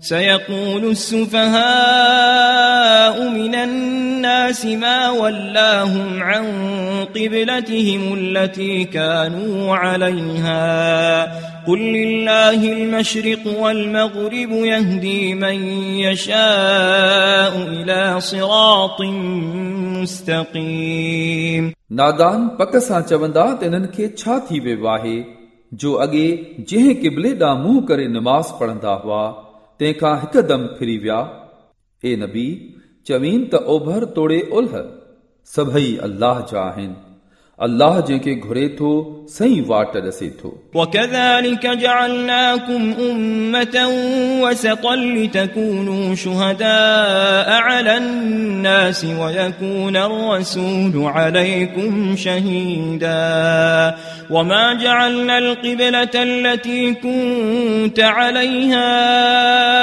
سيقول السفهاء من الناس ما ولاهم عن قبلتهم التي كانوا عليها. قل لله المشرق والمغرب يهدي من يشاء إلى صراط مستقيم. نادان پڪ سان چوندا تنن انن کي ڇا ٿي ويو آهي جو اڳي جنهن قبلي ڏانهن منهن ڪري نماز پڙهندا هئا تنهن کان هڪدم ڦري ويا. اي نبي چوين ته اوڀر توڙي الهه سڀئي الله جا آهن अल्लाह जंहिंखे घुरे थो सही वाट ॾसे थो وكذلك جعلناكم أمة وسطا لتكونوا شهداء على الناس ويكون الرسول عليكم شهيدا وما جعلنا القبلة التي كنت عليها إلا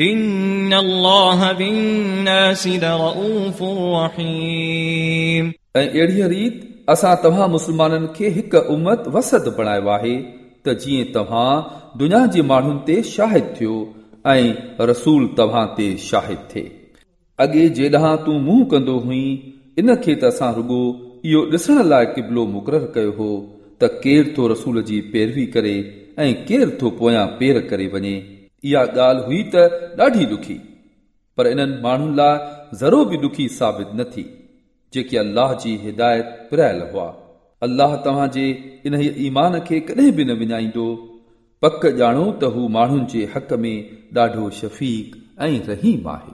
إن الله بالناس لرؤوف رحيم ऐं अहिड़ीअ रीत असां तव्हां मुस्लमाननि खे हिकु उमत वसद बणायो आहे त जीअं तव्हां दुनिया जे माण्हुनि ते शाहिद थियो ऐं रसूल तव्हां ते शाहिद थिए अॻे जेॾांहुं तूं मुंहुं कंदो हुई इन खे त असां रुगो इहो ॾिसण लाइ क़िबलो मुक़ररु कयो हो त केरु थो रसूल जी पैरवी करे ऐं केरु थो पोयां पेर करे वञे اها ڳالهه هئي ته ڏاڍي ڏکي پر انهن ماڻهن لاءِ ذرو به ڏکي ثابت نه ٿي جيڪي الله جي هدايت پرايل هئا. الله توهان جي ان ايمان کي ڪڏهن به نه وڃائيندو. پڪ ڄاڻو ته هو ماڻهن جي حق ۾ ڏاڍو شفيق ۽ رحيم آهي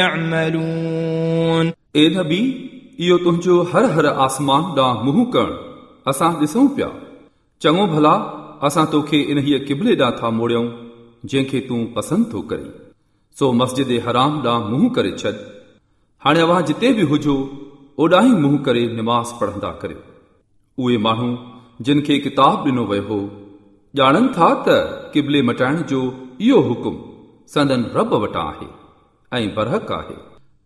يعملون ए नबी इहो तुंहिंजो हर हर आसमान ॾांहुं मुंहुं करणु असां ॾिसूं पिया चङो भला असां तोखे इन क़िबले ॾांहुं था मोड़ियूं जंहिंखे तूं पसंदि थो करे सो मस्जिद हराम ॾांहुं मुंहुं करे छॾ हाणे अव्हां जिते बि हुजो ओॾाहीं मुंहुं करे निमाज़ पढ़ंदा करियो उहे माण्हू जिन खे किताब ॾिनो वियो हो ॼाणनि था त क़िबले मटाइण जो इहो हुकुम संदन रब वटां आहे ऐं बरहक आहे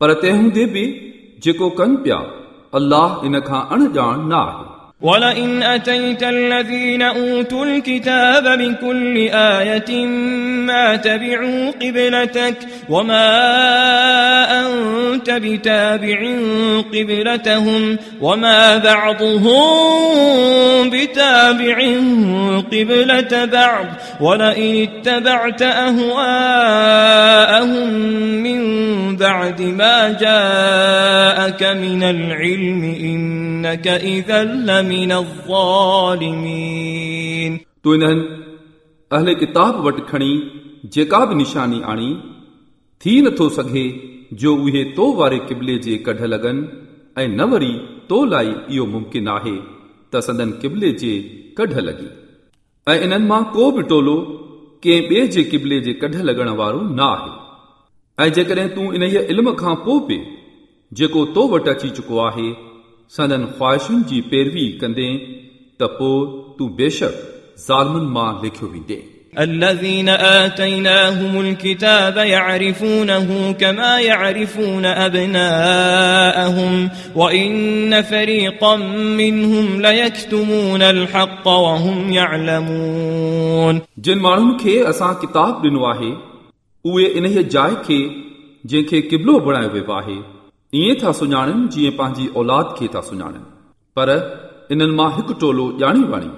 पर तंहिं हूंदे बि जेको कनि पिया अल्लाह इन खां अणॼाण न आहे ولئن أتيت الذين أوتوا الكتاب بكل آية ما تبعوا قبلتك وما أنت بتابع قبلتهم وما بعضهم بتابع قبلة بعض ولئن اتبعت أهواءهم من بعد ما جاءك من العلم إنك إذا لمن الظالمين तूं इन्हनि अहले किताब वटि खणी जेका बि निशानी आणी थी नथो सघे جو اهي تو واري قبلي جي ڪڍ لڳن ۽ نه وري تو لاءِ اهو ممڪن آهي ته سندن قبلي جي ڪڍ لڳي. ۽ انهن مان ڪو به ٽولو ڪنهن ٻئي جي قبلي جي ڪڍ لڳڻ وارو نه آهي. ۽ جيڪڏهن تون ان علم کان پوءِ به جيڪو تو وٽ اچي چڪو آهي سندن خواهشن جي پيروي ڪندي ته پوءِ تون بيشڪ ظالمن مان لکيو ويندي الذين آتيناهم الكتاب يعرفونه كما يعرفون أبناءهم وإن فريقا منهم ليكتمون الحق وهم يعلمون जिन माण्हुनि खे असां किताब ॾिनो आहे उहे इन जाइ खे जंहिंखे क़िबलो बणायो वियो आहे ईअं था सुञाणनि जीअं पंहिंजी औलाद खे था सुञाणनि पर इन्हनि मां हिकु टोलो ॼाणी वाणी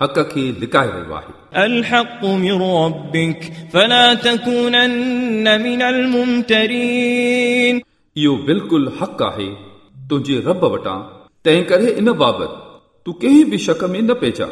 हक़ खे लिकाए रहियो आहे الحق من ربك فلا تكونن من الممترين इहो बिल्कुलु हक़ आहे तुंहिंजे रब वटां तंहिं करे इन बाबति तूं कंहिं बि शक में न पइजां